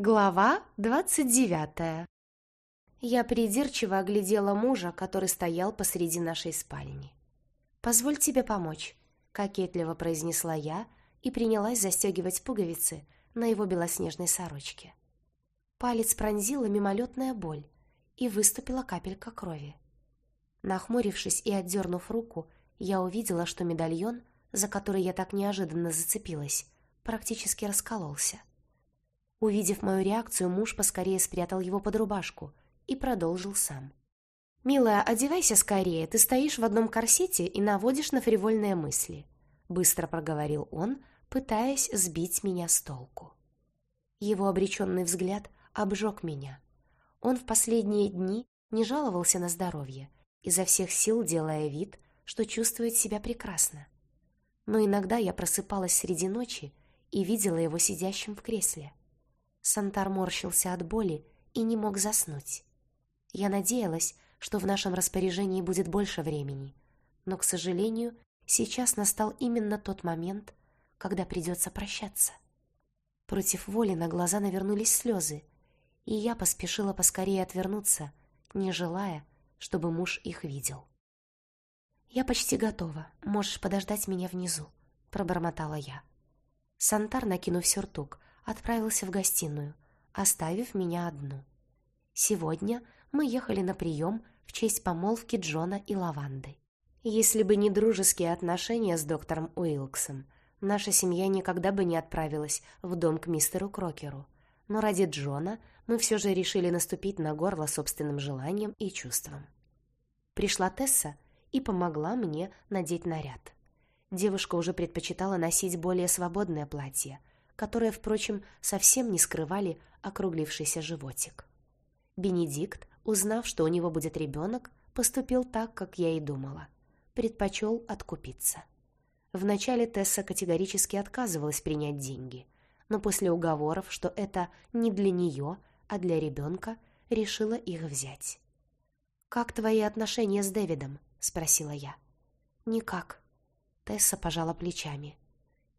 Глава двадцать девятая Я придирчиво оглядела мужа, который стоял посреди нашей спальни. «Позволь тебе помочь», — кокетливо произнесла я и принялась застегивать пуговицы на его белоснежной сорочке. Палец пронзила мимолетная боль, и выступила капелька крови. Нахмурившись и отдернув руку, я увидела, что медальон, за который я так неожиданно зацепилась, практически раскололся. Увидев мою реакцию, муж поскорее спрятал его под рубашку и продолжил сам. «Милая, одевайся скорее, ты стоишь в одном корсете и наводишь на фривольные мысли», быстро проговорил он, пытаясь сбить меня с толку. Его обреченный взгляд обжег меня. Он в последние дни не жаловался на здоровье, изо всех сил делая вид, что чувствует себя прекрасно. Но иногда я просыпалась среди ночи и видела его сидящим в кресле. Сантар морщился от боли и не мог заснуть. Я надеялась, что в нашем распоряжении будет больше времени, но, к сожалению, сейчас настал именно тот момент, когда придется прощаться. Против воли на глаза навернулись слезы, и я поспешила поскорее отвернуться, не желая, чтобы муж их видел. «Я почти готова, можешь подождать меня внизу», — пробормотала я. Сантар, накинув сюртук, отправился в гостиную, оставив меня одну. Сегодня мы ехали на прием в честь помолвки Джона и Лаванды. Если бы не дружеские отношения с доктором Уилксом, наша семья никогда бы не отправилась в дом к мистеру Крокеру. Но ради Джона мы все же решили наступить на горло собственным желанием и чувством. Пришла Тесса и помогла мне надеть наряд. Девушка уже предпочитала носить более свободное платье, которые, впрочем, совсем не скрывали округлившийся животик. Бенедикт, узнав, что у него будет ребенок, поступил так, как я и думала. Предпочел откупиться. Вначале Тесса категорически отказывалась принять деньги, но после уговоров, что это не для нее, а для ребенка, решила их взять. «Как твои отношения с Дэвидом?» — спросила я. «Никак». Тесса пожала плечами.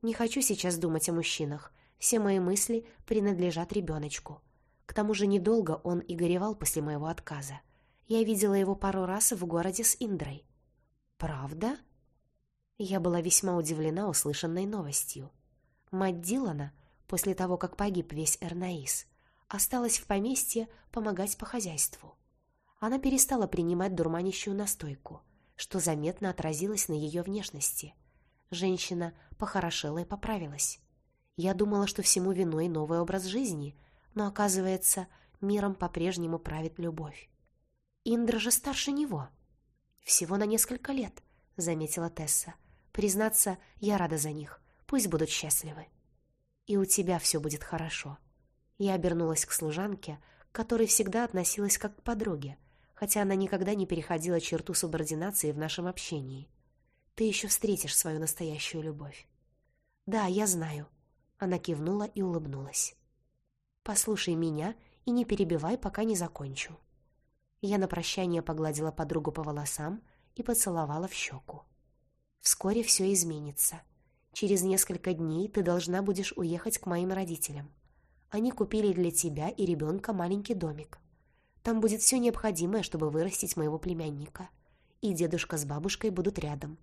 Не хочу сейчас думать о мужчинах. Все мои мысли принадлежат ребеночку. К тому же недолго он и горевал после моего отказа. Я видела его пару раз в городе с Индрой. «Правда?» Я была весьма удивлена услышанной новостью. Мать Дилана, после того, как погиб весь Эрнаис, осталась в поместье помогать по хозяйству. Она перестала принимать дурманящую настойку, что заметно отразилось на ее внешности – Женщина похорошела и поправилась. Я думала, что всему виной новый образ жизни, но, оказывается, миром по-прежнему правит любовь. Индра же старше него. Всего на несколько лет, заметила Тесса. Признаться, я рада за них. Пусть будут счастливы. И у тебя все будет хорошо. Я обернулась к служанке, к которой всегда относилась как к подруге, хотя она никогда не переходила черту субординации в нашем общении. Ты еще встретишь свою настоящую любовь. Да, я знаю. Она кивнула и улыбнулась. Послушай меня и не перебивай, пока не закончу. Я на прощание погладила подругу по волосам и поцеловала в щеку. Вскоре все изменится. Через несколько дней ты должна будешь уехать к моим родителям. Они купили для тебя и ребенка маленький домик. Там будет все необходимое, чтобы вырастить моего племянника. И дедушка с бабушкой будут рядом.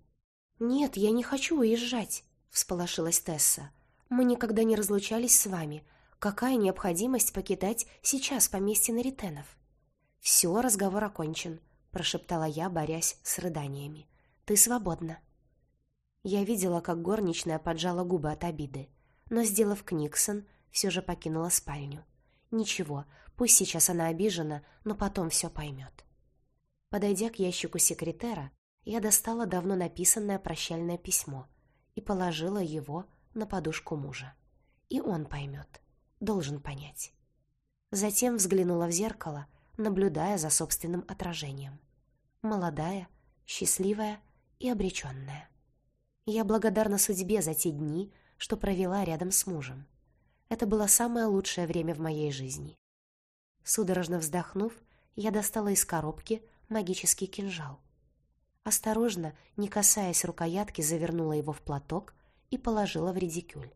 «Нет, я не хочу уезжать», — всполошилась Тесса. «Мы никогда не разлучались с вами. Какая необходимость покидать сейчас поместье Наритенов?» «Все, разговор окончен», — прошептала я, борясь с рыданиями. «Ты свободна». Я видела, как горничная поджала губы от обиды, но, сделав книксон, все же покинула спальню. Ничего, пусть сейчас она обижена, но потом все поймет. Подойдя к ящику секретера, я достала давно написанное прощальное письмо и положила его на подушку мужа. И он поймет, должен понять. Затем взглянула в зеркало, наблюдая за собственным отражением. Молодая, счастливая и обреченная. Я благодарна судьбе за те дни, что провела рядом с мужем. Это было самое лучшее время в моей жизни. Судорожно вздохнув, я достала из коробки магический кинжал. Осторожно, не касаясь рукоятки, завернула его в платок и положила в редикюль.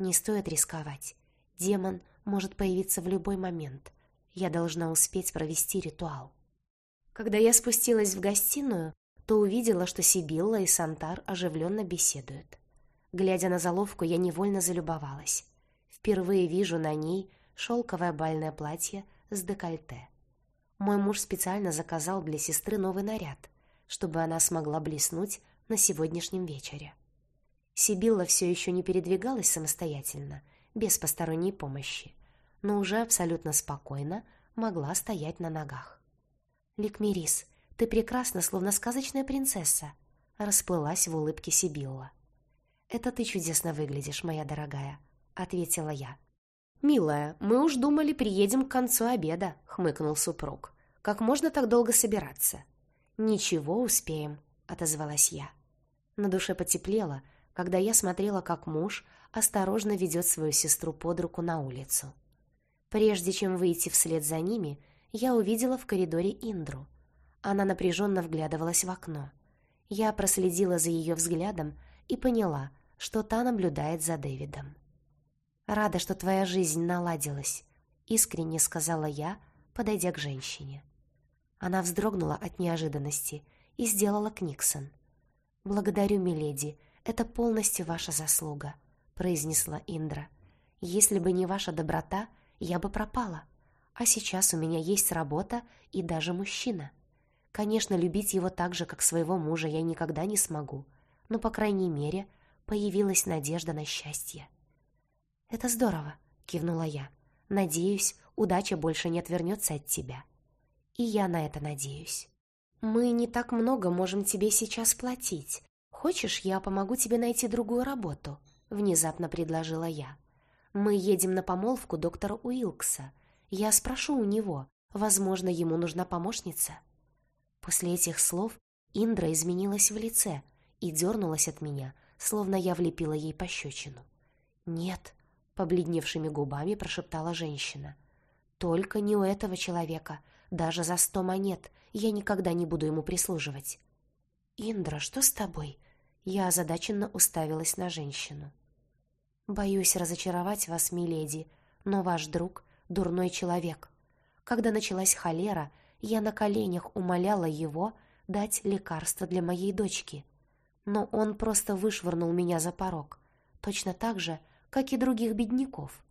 Не стоит рисковать. Демон может появиться в любой момент. Я должна успеть провести ритуал. Когда я спустилась в гостиную, то увидела, что Сибилла и Сантар оживленно беседуют. Глядя на заловку, я невольно залюбовалась. Впервые вижу на ней шелковое бальное платье с декольте. Мой муж специально заказал для сестры новый наряд, чтобы она смогла блеснуть на сегодняшнем вечере. Сибилла все еще не передвигалась самостоятельно, без посторонней помощи, но уже абсолютно спокойно могла стоять на ногах. «Ликмерис, ты прекрасна, словно сказочная принцесса», расплылась в улыбке Сибилла. «Это ты чудесно выглядишь, моя дорогая», — ответила я. «Милая, мы уж думали, приедем к концу обеда», — хмыкнул супруг. «Как можно так долго собираться?» «Ничего, успеем», — отозвалась я. На душе потеплело, когда я смотрела, как муж осторожно ведет свою сестру под руку на улицу. Прежде чем выйти вслед за ними, я увидела в коридоре Индру. Она напряженно вглядывалась в окно. Я проследила за ее взглядом и поняла, что та наблюдает за Дэвидом. «Рада, что твоя жизнь наладилась», — искренне сказала я, подойдя к женщине. Она вздрогнула от неожиданности и сделала Книксон. «Благодарю, миледи, это полностью ваша заслуга», — произнесла Индра. «Если бы не ваша доброта, я бы пропала. А сейчас у меня есть работа и даже мужчина. Конечно, любить его так же, как своего мужа, я никогда не смогу, но, по крайней мере, появилась надежда на счастье». «Это здорово», — кивнула я. «Надеюсь, удача больше не отвернется от тебя». «И я на это надеюсь». «Мы не так много можем тебе сейчас платить. Хочешь, я помогу тебе найти другую работу?» — внезапно предложила я. «Мы едем на помолвку доктора Уилкса. Я спрошу у него. Возможно, ему нужна помощница». После этих слов Индра изменилась в лице и дернулась от меня, словно я влепила ей пощечину. «Нет», — побледневшими губами прошептала женщина. «Только не у этого человека. Даже за сто монет я никогда не буду ему прислуживать». «Индра, что с тобой?» Я озадаченно уставилась на женщину. «Боюсь разочаровать вас, миледи, но ваш друг — дурной человек. Когда началась холера, я на коленях умоляла его дать лекарство для моей дочки. Но он просто вышвырнул меня за порог, точно так же, как и других бедняков.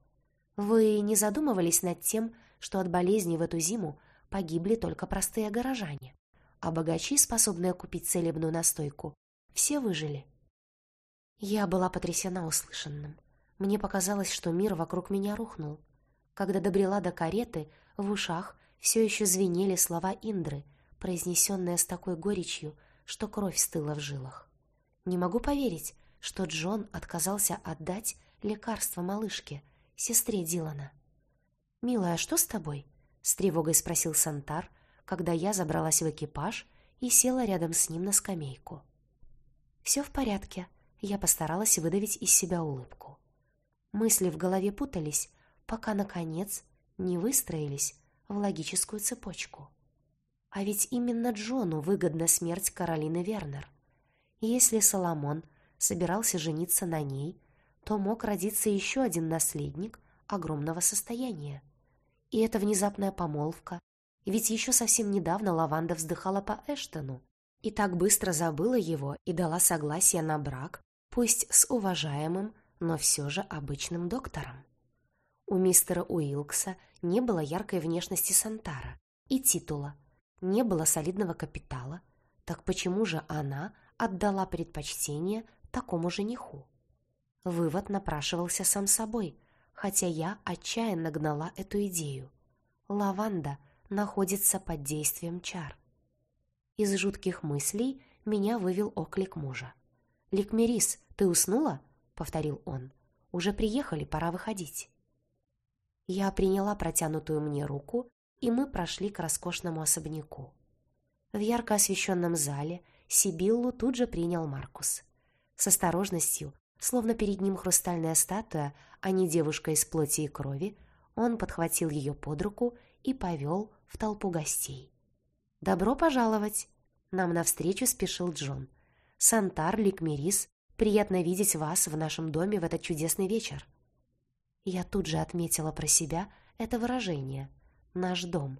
Вы не задумывались над тем, что от болезни в эту зиму погибли только простые горожане, а богачи, способные купить целебную настойку, все выжили. Я была потрясена услышанным. Мне показалось, что мир вокруг меня рухнул. Когда добрела до кареты, в ушах все еще звенели слова Индры, произнесенные с такой горечью, что кровь стыла в жилах. Не могу поверить, что Джон отказался отдать лекарство малышке, сестре Дилана. «Милая, что с тобой?» — с тревогой спросил Сантар, когда я забралась в экипаж и села рядом с ним на скамейку. «Все в порядке», — я постаралась выдавить из себя улыбку. Мысли в голове путались, пока, наконец, не выстроились в логическую цепочку. А ведь именно Джону выгодна смерть Каролины Вернер. Если Соломон собирался жениться на ней, то мог родиться еще один наследник огромного состояния. И эта внезапная помолвка, ведь еще совсем недавно Лаванда вздыхала по Эштону, и так быстро забыла его и дала согласие на брак, пусть с уважаемым, но все же обычным доктором. У мистера Уилкса не было яркой внешности Сантара и титула, не было солидного капитала, так почему же она отдала предпочтение такому жениху? Вывод напрашивался сам собой, хотя я отчаянно гнала эту идею. Лаванда находится под действием чар. Из жутких мыслей меня вывел оклик мужа. «Ликмерис, ты уснула?» — повторил он. «Уже приехали, пора выходить». Я приняла протянутую мне руку, и мы прошли к роскошному особняку. В ярко освещенном зале Сибиллу тут же принял Маркус. С осторожностью, словно перед ним хрустальная статуя, а не девушка из плоти и крови, он подхватил ее под руку и повел в толпу гостей. «Добро пожаловать!» Нам навстречу спешил Джон. «Сантар, Ликмерис, приятно видеть вас в нашем доме в этот чудесный вечер». Я тут же отметила про себя это выражение «наш дом».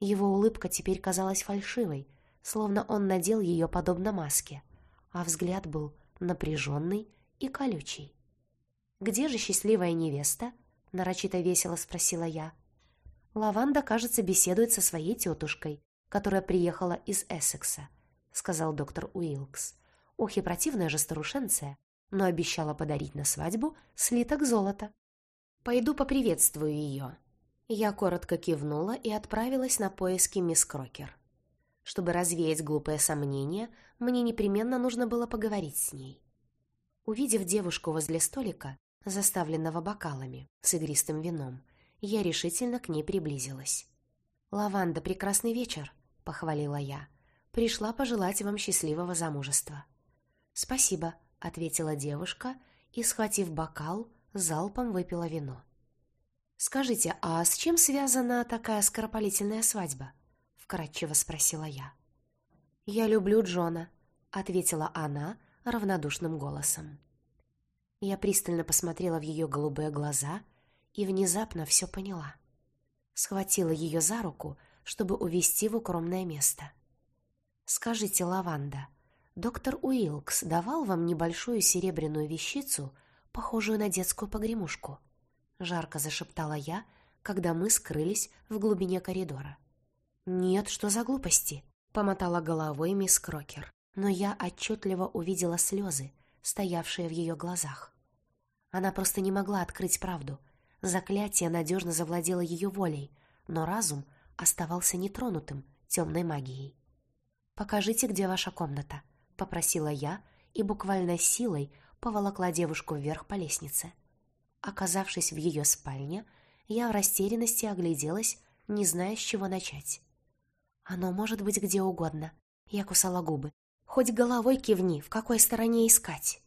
Его улыбка теперь казалась фальшивой, словно он надел ее подобно маске, а взгляд был напряженный и колючий. «Где же счастливая невеста?» — нарочито весело спросила я. «Лаванда, кажется, беседует со своей тетушкой, которая приехала из Эссекса», — сказал доктор Уилкс. «Ох и противная же старушенция, но обещала подарить на свадьбу слиток золота. Пойду поприветствую ее». Я коротко кивнула и отправилась на поиски мисс Крокер. Чтобы развеять глупое сомнение, мне непременно нужно было поговорить с ней. Увидев девушку возле столика, заставленного бокалами с игристым вином, я решительно к ней приблизилась. «Лаванда, прекрасный вечер», — похвалила я. «Пришла пожелать вам счастливого замужества». «Спасибо», — ответила девушка и, схватив бокал, залпом выпила вино. «Скажите, а с чем связана такая скоропалительная свадьба?» — вкратчиво спросила я. «Я люблю Джона», — ответила она равнодушным голосом. Я пристально посмотрела в ее голубые глаза и внезапно все поняла. Схватила ее за руку, чтобы увести в укромное место. «Скажите, Лаванда, доктор Уилкс давал вам небольшую серебряную вещицу, похожую на детскую погремушку?» Жарко зашептала я, когда мы скрылись в глубине коридора. «Нет, что за глупости?» — помотала головой мисс Крокер, но я отчетливо увидела слезы, стоявшие в ее глазах. Она просто не могла открыть правду. Заклятие надежно завладело ее волей, но разум оставался нетронутым темной магией. «Покажите, где ваша комната», — попросила я и буквально силой поволокла девушку вверх по лестнице. Оказавшись в ее спальне, я в растерянности огляделась, не зная, с чего начать. «Оно может быть где угодно», — я кусала губы. Хоть головой кивни, в какой стороне искать.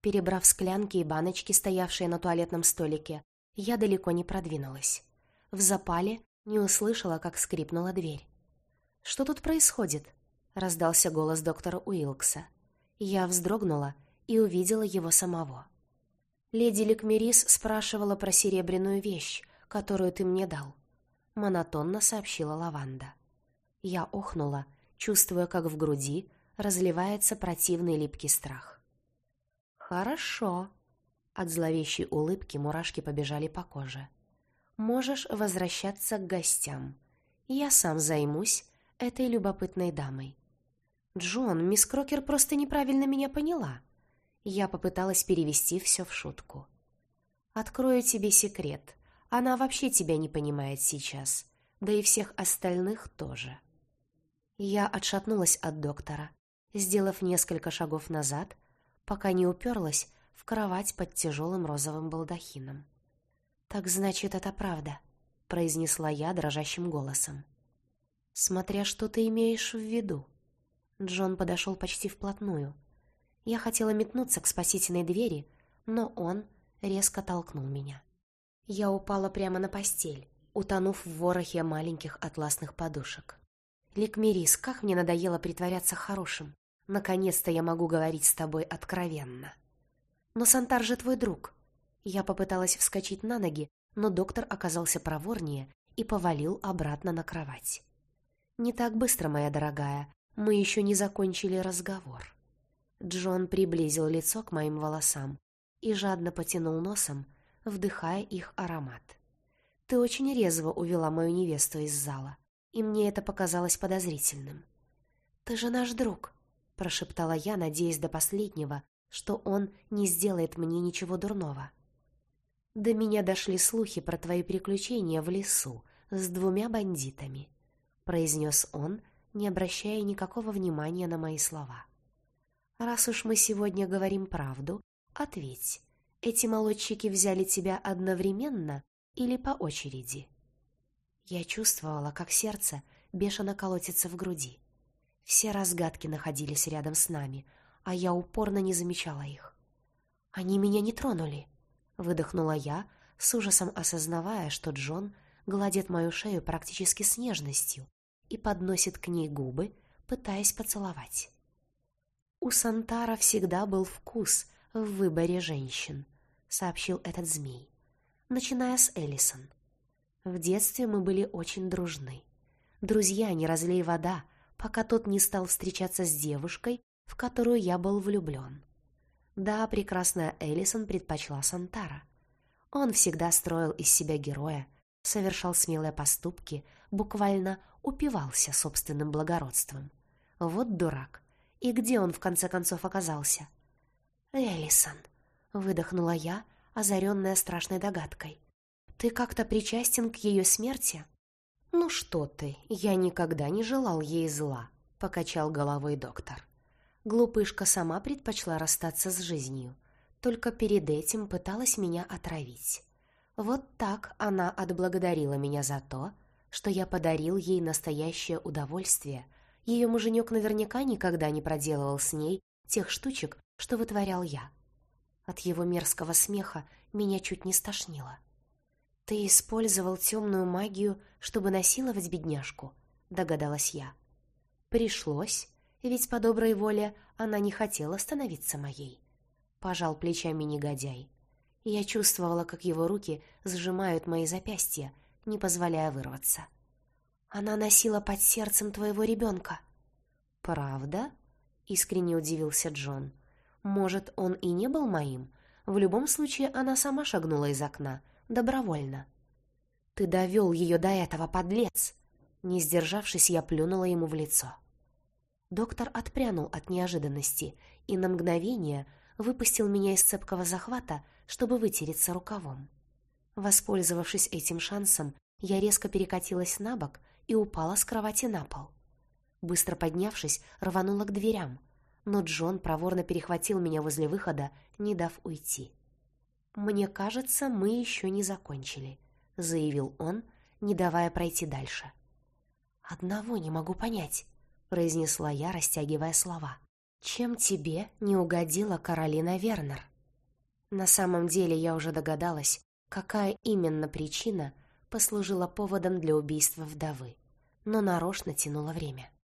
Перебрав склянки и баночки, стоявшие на туалетном столике, я далеко не продвинулась. В запале не услышала, как скрипнула дверь. «Что тут происходит?» — раздался голос доктора Уилкса. Я вздрогнула и увидела его самого. «Леди Ликмерис спрашивала про серебряную вещь, которую ты мне дал», — монотонно сообщила Лаванда. Я охнула, чувствуя, как в груди разливается противный липкий страх. «Хорошо». От зловещей улыбки мурашки побежали по коже. «Можешь возвращаться к гостям. Я сам займусь этой любопытной дамой». «Джон, мисс Крокер просто неправильно меня поняла». Я попыталась перевести все в шутку. «Открою тебе секрет. Она вообще тебя не понимает сейчас, да и всех остальных тоже». Я отшатнулась от доктора, сделав несколько шагов назад, пока не уперлась в кровать под тяжелым розовым балдахином. «Так значит, это правда», — произнесла я дрожащим голосом. «Смотря что ты имеешь в виду». Джон подошел почти вплотную. Я хотела метнуться к спасительной двери, но он резко толкнул меня. Я упала прямо на постель, утонув в ворохе маленьких атласных подушек. Ликмерис, как мне надоело притворяться хорошим. Наконец-то я могу говорить с тобой откровенно. Но Сантар же твой друг. Я попыталась вскочить на ноги, но доктор оказался проворнее и повалил обратно на кровать. Не так быстро, моя дорогая, мы еще не закончили разговор. Джон приблизил лицо к моим волосам и жадно потянул носом, вдыхая их аромат. Ты очень резво увела мою невесту из зала и мне это показалось подозрительным. «Ты же наш друг», — прошептала я, надеясь до последнего, что он не сделает мне ничего дурного. «До меня дошли слухи про твои приключения в лесу с двумя бандитами», — произнес он, не обращая никакого внимания на мои слова. «Раз уж мы сегодня говорим правду, ответь, эти молодчики взяли тебя одновременно или по очереди?» Я чувствовала, как сердце бешено колотится в груди. Все разгадки находились рядом с нами, а я упорно не замечала их. «Они меня не тронули», — выдохнула я, с ужасом осознавая, что Джон гладит мою шею практически с нежностью и подносит к ней губы, пытаясь поцеловать. «У Сантара всегда был вкус в выборе женщин», — сообщил этот змей. начиная с Эллисон. В детстве мы были очень дружны. Друзья, не разлей вода, пока тот не стал встречаться с девушкой, в которую я был влюблен. Да, прекрасная Эллисон предпочла Сантара. Он всегда строил из себя героя, совершал смелые поступки, буквально упивался собственным благородством. Вот дурак. И где он в конце концов оказался? «Эллисон», — выдохнула я, озаренная страшной догадкой. «Ты как-то причастен к ее смерти?» «Ну что ты, я никогда не желал ей зла», — покачал головой доктор. Глупышка сама предпочла расстаться с жизнью, только перед этим пыталась меня отравить. Вот так она отблагодарила меня за то, что я подарил ей настоящее удовольствие. Ее муженек наверняка никогда не проделывал с ней тех штучек, что вытворял я. От его мерзкого смеха меня чуть не стошнило. «Ты использовал темную магию, чтобы насиловать бедняжку?» — догадалась я. «Пришлось, ведь по доброй воле она не хотела становиться моей». Пожал плечами негодяй. Я чувствовала, как его руки сжимают мои запястья, не позволяя вырваться. «Она носила под сердцем твоего ребенка». «Правда?» — искренне удивился Джон. «Может, он и не был моим? В любом случае, она сама шагнула из окна, добровольно». «Ты довел ее до этого, подлец!» Не сдержавшись, я плюнула ему в лицо. Доктор отпрянул от неожиданности и на мгновение выпустил меня из цепкого захвата, чтобы вытереться рукавом. Воспользовавшись этим шансом, я резко перекатилась на бок и упала с кровати на пол. Быстро поднявшись, рванула к дверям, но Джон проворно перехватил меня возле выхода, не дав уйти. «Мне кажется, мы еще не закончили», — заявил он, не давая пройти дальше. «Одного не могу понять», — произнесла я, растягивая слова. «Чем тебе не угодила Каролина Вернер?» На самом деле я уже догадалась, какая именно причина послужила поводом для убийства вдовы, но нарочно тянула время.